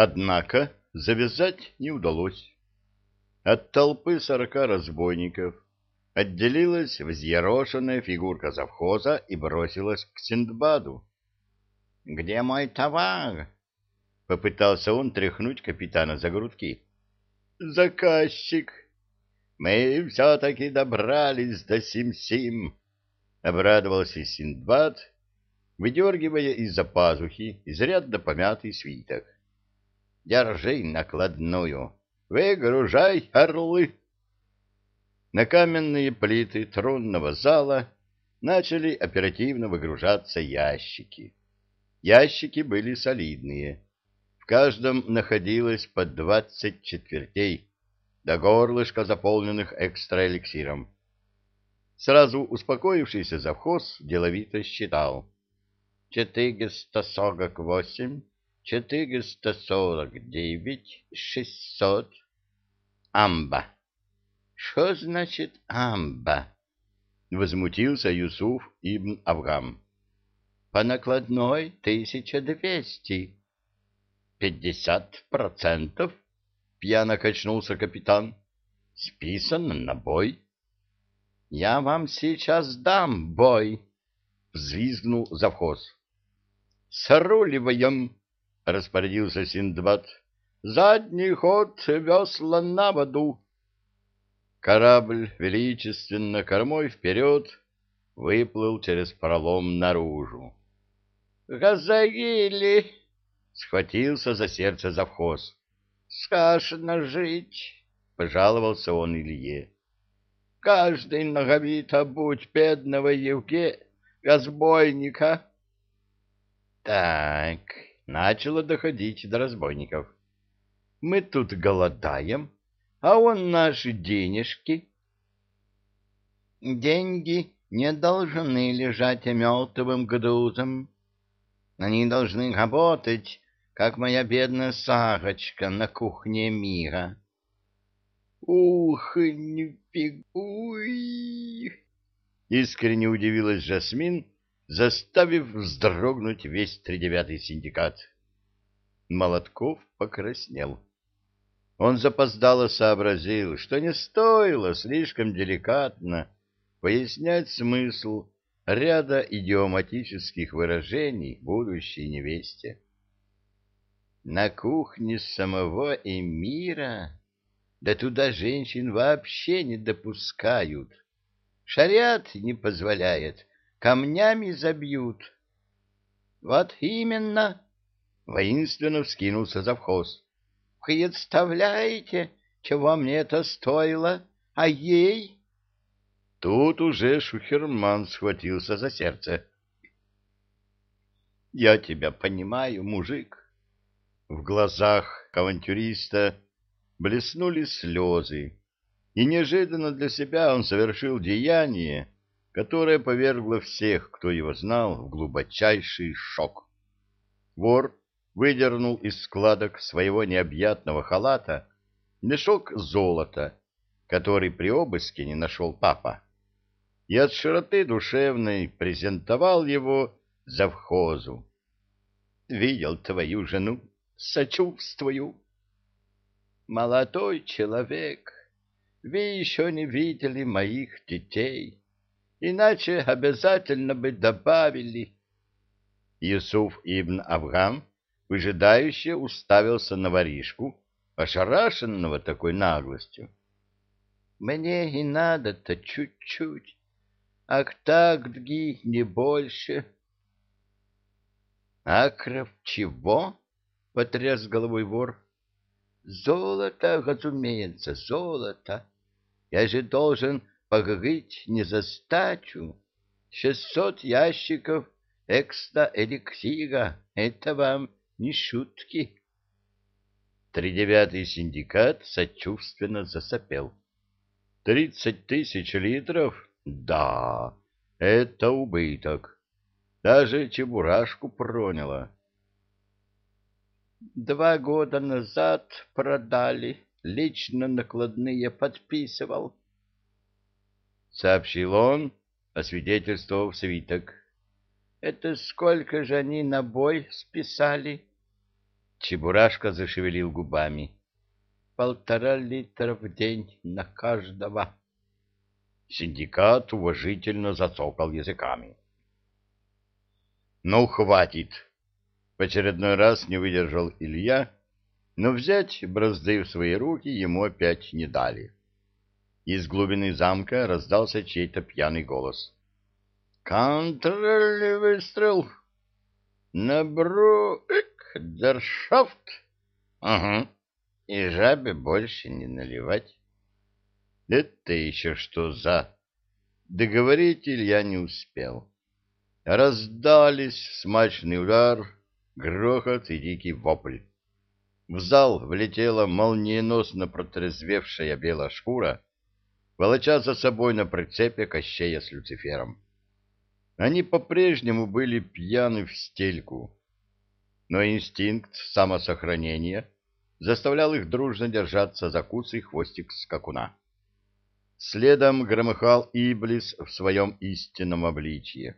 Однако завязать не удалось. От толпы сорока разбойников отделилась взъерошенная фигурка завхоза и бросилась к Синдбаду. — Где мой товар? — попытался он тряхнуть капитана за грудки. — Заказчик! Мы все-таки добрались до Сим-Сим! — обрадовался Синдбад, выдергивая из-за пазухи изрядно помятый свиток. — Держи накладную! Выгружай, орлы! На каменные плиты тронного зала начали оперативно выгружаться ящики. Ящики были солидные. В каждом находилось по двадцать четвертей, до горлышка заполненных экстраэликсиром. Сразу успокоившийся завхоз деловито считал. Четыреста сорок восемь, четыреста сорок девять, шестьсот. Амба. Что значит амба? Возмутился Юсуф ибн Авгам. По накладной тысяча двести. Пятьдесят процентов? Пьяно качнулся капитан. Списан на бой. Я вам сейчас дам бой, взвизгнул завхоз. Сруливаем, распорядился Синдбад. Задний ход, весла на воду. Корабль величественно кормой вперед выплыл через пролом наружу. «Газаили!» — схватился за сердце завхоз. «Скашно жить!» — пожаловался он Илье. «Каждый ноговито будь бедного Евге, разбойника!» «Так!» — начало доходить до разбойников. «Мы тут голодаем!» а он наши денежки. Деньги не должны лежать мертвым грузом. Они должны работать, как моя бедная Сарочка на кухне мира. Ух, не фигуй! Искренне удивилась Жасмин, заставив вздрогнуть весь тридевятый синдикат. Молотков покраснел. Он запоздало сообразил, что не стоило слишком деликатно пояснять смысл ряда идиоматических выражений будущей невесте. На кухне самого эмира? Да туда женщин вообще не допускают. Шариат не позволяет, камнями забьют. Вот именно, воинственно вскинулся завхоз. Представляете, чего мне это стоило? А ей? Тут уже Шухерман схватился за сердце. Я тебя понимаю, мужик. В глазах авантюриста блеснули слезы, и неожиданно для себя он совершил деяние, которое повергло всех, кто его знал, в глубочайший шок. Вор выдернул из складок своего необъятного халата мешок золота, который при обыске не нашел папа, и от широты душевной презентовал его завхозу. «Видел твою жену, сочувствую». «Молодой человек, вы еще не видели моих детей, иначе обязательно бы добавили». Юсуф ибн Авгам выжидающе уставился на воришку, ошарашенного такой наглостью. — Мне и надо-то чуть-чуть, а к так-дги не больше. — Акров чего? — потряс головой вор. — Золото, разумеется, золото. Я же должен поговорить не за стачу. Шестьсот ящиков экста-эликсира — это вам не шутки. Тридевятый синдикат сочувственно засопел. Тридцать тысяч литров? Да, это убыток. Даже чебурашку проняло. Два года назад продали, лично накладные подписывал. Сообщил он, освидетельствовав свиток. Это сколько же они на бой списали? Чебурашка зашевелил губами. Полтора литра в день на каждого. Синдикат уважительно зацокал языками. Ну, хватит. В очередной раз не выдержал Илья, но взять бразды в свои руки ему опять не дали. Из глубины замка раздался чей-то пьяный голос. «Контрольный выстрел! На брукдершафт!» «Угу. И жабе больше не наливать». «Это еще что за...» Договорить Илья не успел. Раздались смачный удар, грохот и дикий вопль. В зал влетела молниеносно протрезвевшая белая шкура, волоча за собой на прицепе Кощея с Люцифером. Они по-прежнему были пьяны в стельку, но инстинкт самосохранения заставлял их дружно держаться за куцый хвостик скакуна. Следом громыхал Иблис в своем истинном обличье.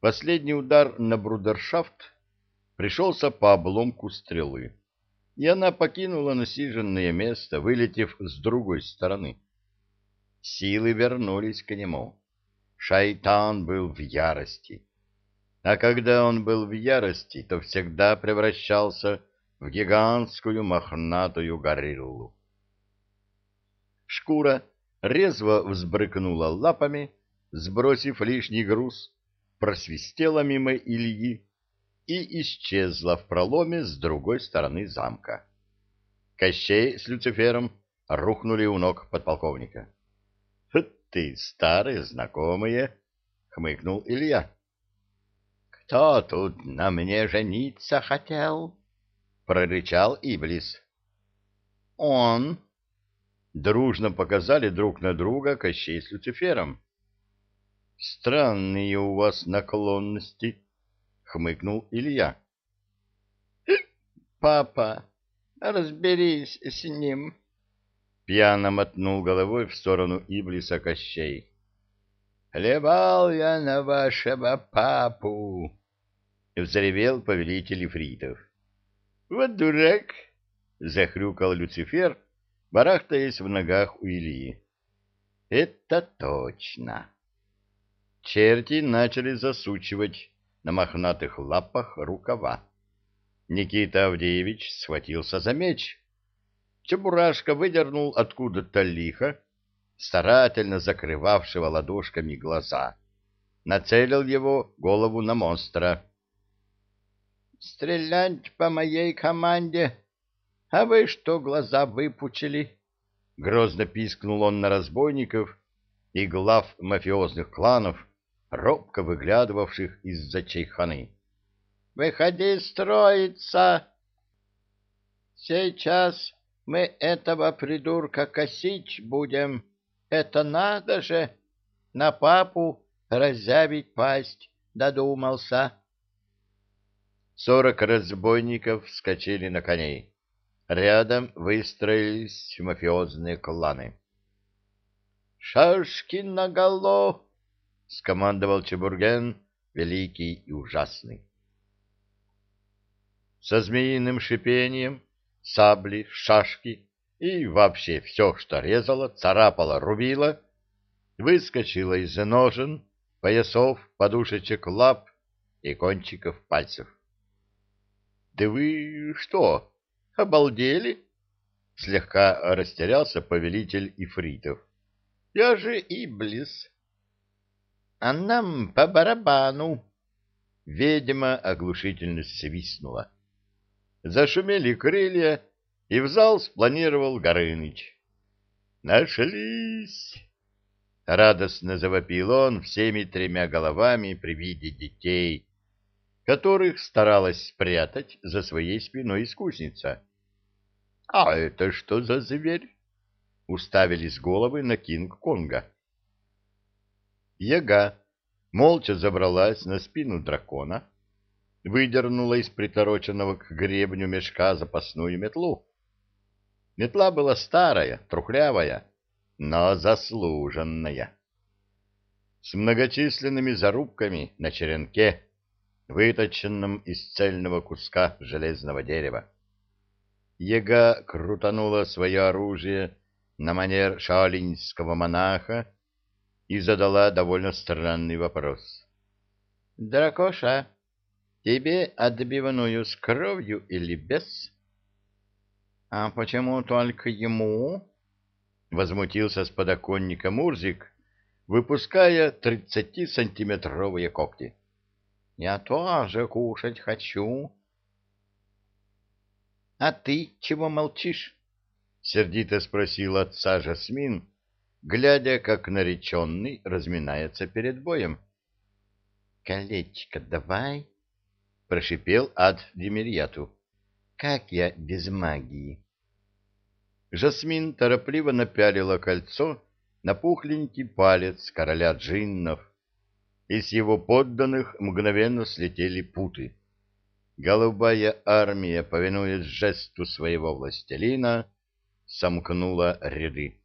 Последний удар на брудершафт пришелся по обломку стрелы, и она покинула насиженное место, вылетев с другой стороны. Силы вернулись к нему. Шайтан был в ярости. А когда он был в ярости, то всегда превращался в гигантскую мохнатую гориллу. Шкура резво взбрыкнула лапами, сбросив лишний груз, просвистела мимо Ильи и исчезла в проломе с другой стороны замка. Кощей с Люцифером рухнули у ног подполковника. — Ты старые знакомые, — хмыкнул Илья. — Кто тут на мне жениться хотел? — прорычал Иблис. — Он. Дружно показали друг на друга Кощей с Люцифером. — Странные у вас наклонности, — хмыкнул Илья. — Папа, разберись с ним, Пьяно мотнул головой в сторону Иблиса Кощей. «Хлебал я на вашего папу!» — взревел повелитель Ифритов. «Вот дурак!» — захрюкал Люцифер, барахтаясь в ногах у Ильи. «Это точно!» Черти начали засучивать на мохнатых лапах рукава. Никита Авдеевич схватился за меч. Чебурашка выдернул откуда-то лихо, старательно закрывавшего ладошками глаза. Нацелил его голову на монстра. «Стрелять по моей команде? А вы что глаза выпучили?» Грозно пискнул он на разбойников и глав мафиозных кланов, робко выглядывавших из-за чайханы. «Выходи строиться!» «Сейчас мы этого придурка косить будем. Это надо же! На папу разявить пасть додумался. Сорок разбойников вскочили на коней. Рядом выстроились мафиозные кланы. «Шашки наголо!» — скомандовал Чебурген, великий и ужасный. Со змеиным шипением сабли, шашки и вообще все, что резало, царапало, рубило, выскочило из ножен, поясов, подушечек лап и кончиков пальцев. — Да вы что, обалдели? — слегка растерялся повелитель ифритов. — Я же Иблис. — А нам по барабану. Ведьма оглушительно свистнула. — зашумели крылья, и в зал спланировал Горыныч. «Нашлись!» — радостно завопил он всеми тремя головами при виде детей, которых старалась спрятать за своей спиной искусница. «А это что за зверь?» — уставились головы на Кинг-Конга. Яга молча забралась на спину дракона, выдернула из притороченного к гребню мешка запасную метлу. Метла была старая, трухлявая, но заслуженная. С многочисленными зарубками на черенке, выточенном из цельного куска железного дерева. Ега крутанула свое оружие на манер шаолиньского монаха и задала довольно странный вопрос. — Дракоша, тебе отбивную с кровью или без? — А почему только ему? — возмутился с подоконника Мурзик, выпуская тридцатисантиметровые когти. — Я тоже кушать хочу. — А ты чего молчишь? — сердито спросил отца Жасмин, глядя, как нареченный разминается перед боем. — Колечко давай, — прошипел ад Демирьяту. — Как я без магии? Жасмин торопливо напялила кольцо на пухленький палец короля джиннов, и с его подданных мгновенно слетели путы. Голубая армия, повинуясь жесту своего властелина, сомкнула ряды.